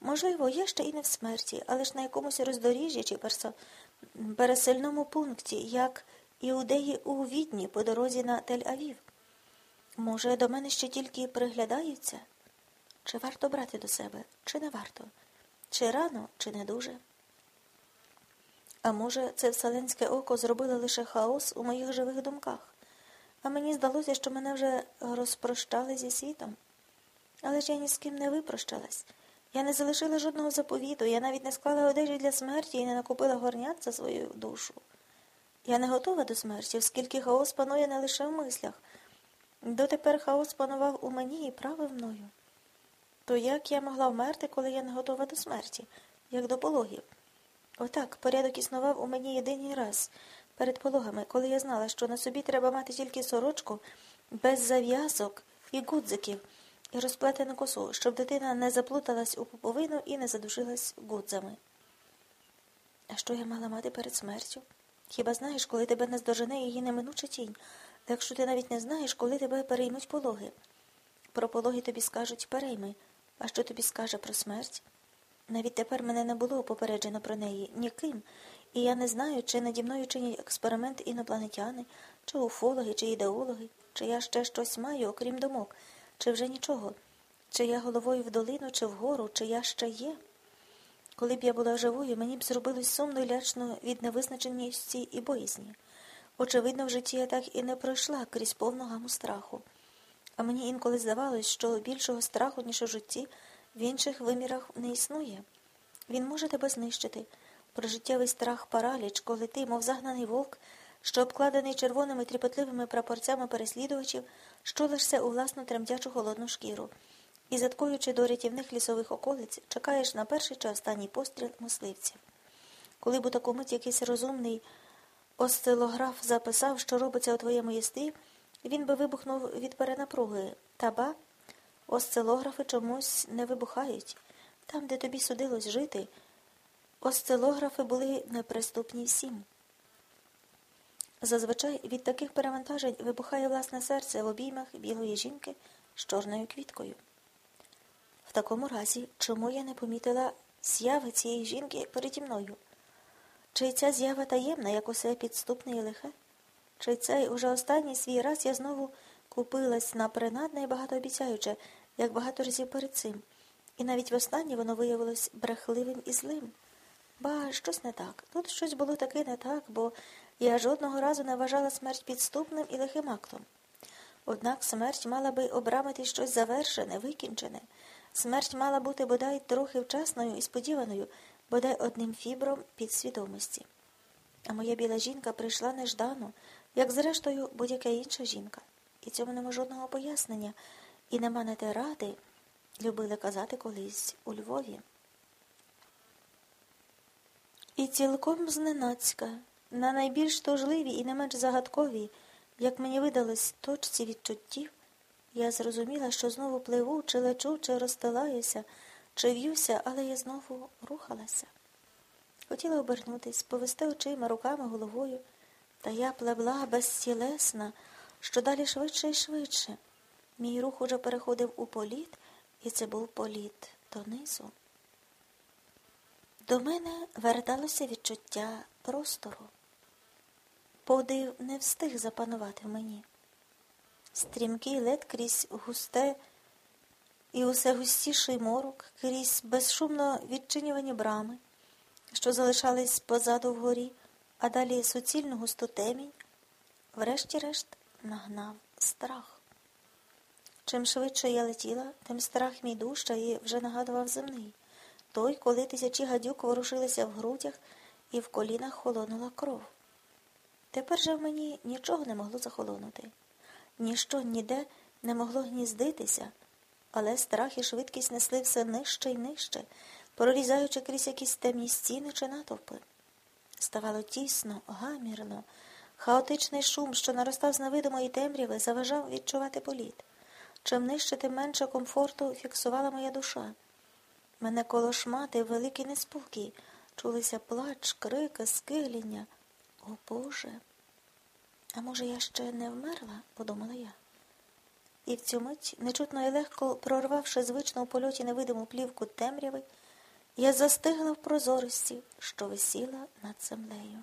Можливо, є ще і не в смерті, але ж на якомусь роздоріжжі чи персо... пересильному пункті, як іудеї у відні по дорозі на Тель-Авів. Може, до мене ще тільки приглядаються? Чи варто брати до себе, чи не варто? Чи рано, чи не дуже? А може, це вселенське око зробило лише хаос у моїх живих думках, а мені здалося, що мене вже розпрощали зі світом. Але ж я ні з ким не випрощалась. Я не залишила жодного заповіту, я навіть не склала одежі для смерті і не накупила горнят за свою душу. Я не готова до смерті, оскільки хаос панує не лише в мислях. Дотепер хаос панував у мені і правив мною. То як я могла вмерти, коли я не готова до смерті, як до пологів? Отак порядок існував у мені єдиний раз перед пологами, коли я знала, що на собі треба мати тільки сорочку без зав'язок і гудзиків, і розплетену косу, щоб дитина не заплуталась у пуповину і не задушилась гудзами. А що я мала мати перед смертю? Хіба знаєш, коли тебе наздожене її неминуча тінь, якщо ти навіть не знаєш, коли тебе переймуть пологи? Про пологи тобі скажуть перейми, а що тобі скаже про смерть? Навіть тепер мене не було попереджено про неї ніким, і я не знаю, чи наді мною чинять експеримент інопланетяни, чи уфологи, чи ідеологи, чи я ще щось маю, окрім думок, чи вже нічого, чи я головою в долину, чи вгору, чи я ще є. Коли б я була живою, мені б зробилось сумно і лячно від невизначеності і боязні. Очевидно, в житті я так і не пройшла крізь повну гаму страху. А мені інколи здавалось, що більшого страху, ніж у житті, в інших вимірах не існує. Він може тебе знищити. Про життєвий страх параліч, коли ти, мов загнаний вовк, що обкладений червоними тріпотливими прапорцями переслідувачів, щулишся у власну тремтячу холодну шкіру і, заткуючи до рятівних лісових околиць, чекаєш на перший чи останній постріл мисливців. Коли б у таку мить якийсь розумний осцилограф записав, що робиться у твоєму єсті, він би вибухнув від перенапруги. Та ба, осцилографи чомусь не вибухають. Там, де тобі судилось жити, осцилографи були неприступні всім. Зазвичай від таких перевантажень вибухає власне серце в обіймах білої жінки з чорною квіткою. В такому разі, чому я не помітила з'яви цієї жінки переді мною? Чи ця з'ява таємна, як усе підступне і лихе? Чи цей уже останній свій раз я знову купилась на принадне і багатообіцяюче, як багато разів перед цим, і навіть востаннє воно виявилось брехливим і злим? Ба, щось не так. Тут щось було таке не так, бо я жодного разу не вважала смерть підступним і лихим актом. Однак смерть мала би обрамити щось завершене, викінчене. Смерть мала бути бодай трохи вчасною і сподіваною, бодай одним фібром підсвідомості. А моя біла жінка прийшла неждано, як зрештою будь-яка інша жінка. І цьому нема жодного пояснення, і нема на те ради, любили казати колись у Львові. І цілком зненацька, на найбільш тужливі і не менш загадкові, як мені видалось, точці відчуттів, я зрозуміла, що знову пливу, чи лечу, чи розстилаюся, чи в'юся, але я знову рухалася. Хотіла обернутись, повести очима, руками, головою, та я плебла безцілесна, що далі швидше і швидше. Мій рух уже переходив у політ, і це був політ донизу. До мене верталося відчуття простору. Подив не встиг запанувати в мені. Стрімкий лед крізь густе і усе густіший морок, крізь безшумно відчинювані брами, що залишались позаду вгорі, а далі суцільну густу темінь, врешті-решт нагнав страх. Чим швидше я летіла, тим страх мій дужча і вже нагадував земний. Той, коли тисячі гадюк ворушилися в грудях і в колінах холонула кров. Тепер же в мені нічого не могло захолонути. Ніщо ніде не могло гніздитися, але страх і швидкість несли все нижче й нижче, прорізаючи крізь якісь темні стіни чи натовпи. Ставало тісно, гамірно, хаотичний шум, що наростав з невидимої темряви, заважав відчувати політ. Чим нижче, тим менше комфорту фіксувала моя душа. Мене колошмати великий неспокій, чулися плач, крики, скигління. О Боже! А може, я ще не вмерла, подумала я. І в цю мить, нечутно і легко прорвавши звично у польоті невидиму плівку темряви, Я застигла в прозорості, що висіла над землею.